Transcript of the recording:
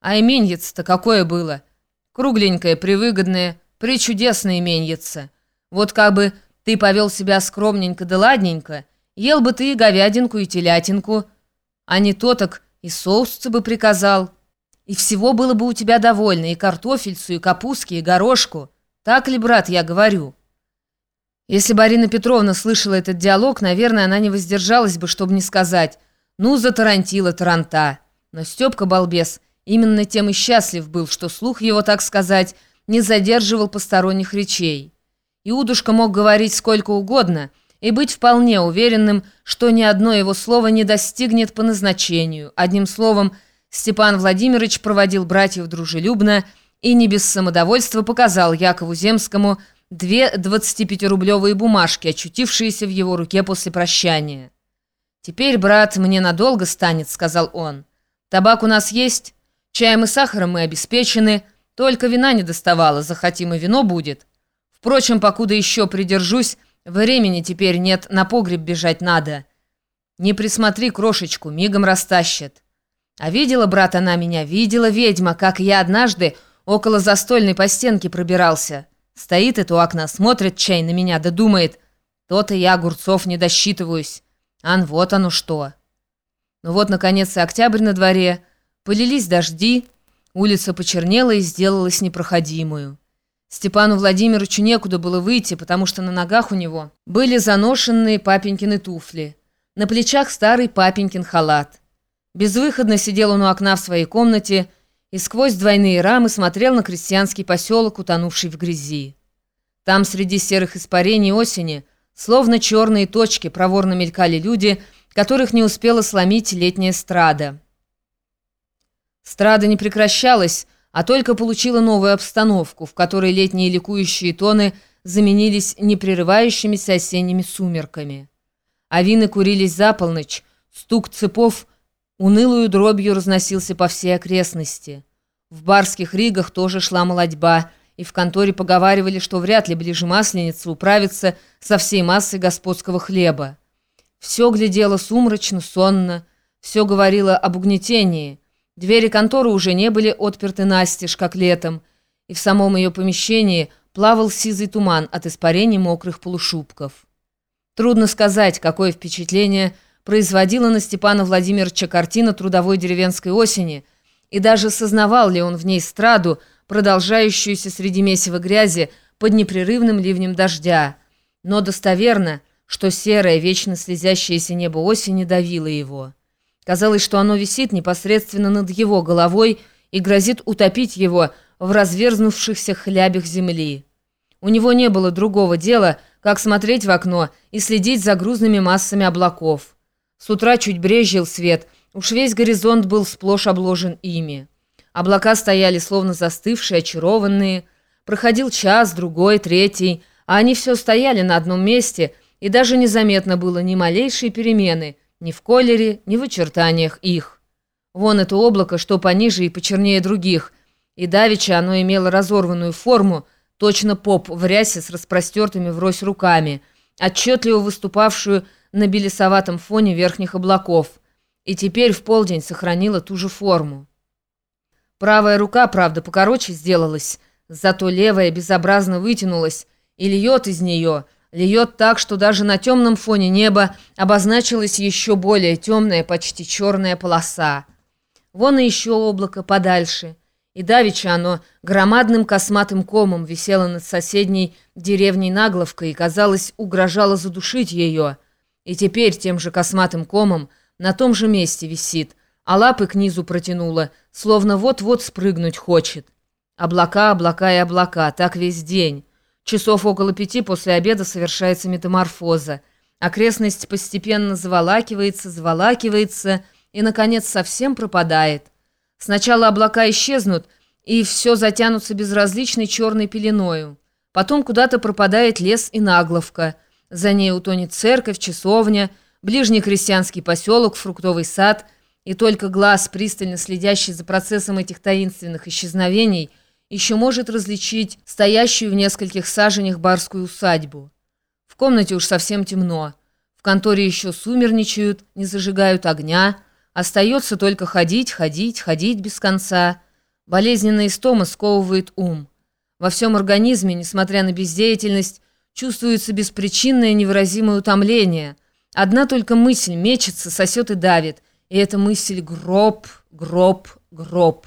А именьице-то какое было? Кругленькое, привыгодное, причудесное именьице. Вот как бы ты повел себя скромненько да ладненько, ел бы ты и говядинку, и телятинку, а не то так и соусца бы приказал. И всего было бы у тебя довольно, и картофельцу, и капустки, и горошку. Так ли, брат, я говорю?» Если бы Арина Петровна слышала этот диалог, наверное, она не воздержалась бы, чтобы не сказать «Ну, затарантила таранта». Но Степка, балбес, именно тем и счастлив был, что слух его, так сказать, не задерживал посторонних речей. Иудушка мог говорить сколько угодно и быть вполне уверенным, что ни одно его слово не достигнет по назначению. Одним словом, Степан Владимирович проводил братьев дружелюбно и не без самодовольства показал Якову Земскому две 25-рублевые бумажки, очутившиеся в его руке после прощания. «Теперь, брат, мне надолго станет», — сказал он. «Табак у нас есть, чаем и сахаром мы обеспечены, только вина не доставало, захотим и вино будет. Впрочем, покуда еще придержусь, времени теперь нет, на погреб бежать надо. Не присмотри крошечку, мигом растащат». А видела, брат, она меня, видела ведьма, как я однажды около застольной по стенке пробирался. Стоит это у окна, смотрит чай на меня, да думает, то-то я огурцов не досчитываюсь. Ан, вот оно что. Ну вот, наконец, и октябрь на дворе. Полились дожди, улица почернела и сделалась непроходимую. Степану Владимировичу некуда было выйти, потому что на ногах у него были заношенные папенькины туфли. На плечах старый папенькин халат. Безвыходно сидел он у окна в своей комнате и сквозь двойные рамы смотрел на крестьянский поселок, утонувший в грязи. Там среди серых испарений осени, словно черные точки, проворно мелькали люди, которых не успела сломить летняя страда. Страда не прекращалась, а только получила новую обстановку, в которой летние ликующие тоны заменились непрерывающимися осенними сумерками. Авины курились за полночь, стук цепов унылую дробью разносился по всей окрестности. В барских ригах тоже шла молодьба, и в конторе поговаривали, что вряд ли ближе масленица управится со всей массой господского хлеба. Все глядело сумрачно, сонно, все говорило об угнетении. Двери конторы уже не были отперты настежь, как летом, и в самом ее помещении плавал сизый туман от испарений мокрых полушубков. Трудно сказать, какое впечатление – производила на Степана Владимировича картина трудовой деревенской осени, и даже сознавал ли он в ней страду, продолжающуюся среди месива грязи под непрерывным ливнем дождя. Но достоверно, что серое, вечно слезящееся небо осени давило его. Казалось, что оно висит непосредственно над его головой и грозит утопить его в разверзнувшихся хлябях земли. У него не было другого дела, как смотреть в окно и следить за грузными массами облаков. С утра чуть брезжил свет, уж весь горизонт был сплошь обложен ими. Облака стояли словно застывшие, очарованные. Проходил час, другой, третий, а они все стояли на одном месте, и даже незаметно было ни малейшей перемены ни в колере, ни в очертаниях их. Вон это облако, что пониже и почернее других, и давеча оно имело разорванную форму, точно поп в рясе с распростертыми врозь руками, отчетливо выступавшую на белесоватом фоне верхних облаков, и теперь в полдень сохранила ту же форму. Правая рука, правда, покороче сделалась, зато левая безобразно вытянулась, и льет из нее, льет так, что даже на темном фоне неба обозначилась еще более темная, почти черная полоса. Вон и еще облако подальше, и давеча оно громадным косматым комом висело над соседней деревней Нагловкой и, казалось, угрожало задушить ее — и теперь тем же косматым комом на том же месте висит, а лапы к низу протянула, словно вот-вот спрыгнуть хочет. Облака, облака и облака, так весь день. Часов около пяти после обеда совершается метаморфоза. Окрестность постепенно заволакивается, заволакивается и, наконец, совсем пропадает. Сначала облака исчезнут, и все затянутся безразличной черной пеленою. Потом куда-то пропадает лес и нагловка – за ней утонет церковь, часовня, ближний крестьянский поселок, фруктовый сад, и только глаз, пристально следящий за процессом этих таинственных исчезновений, еще может различить стоящую в нескольких саженях барскую усадьбу. В комнате уж совсем темно. В конторе еще сумерничают, не зажигают огня. Остается только ходить, ходить, ходить без конца. Болезненная истома сковывает ум. Во всем организме, несмотря на бездеятельность, чувствуется беспричинное невыразимое утомление. Одна только мысль мечется, сосет и давит. И эта мысль гроб, гроб, гроб.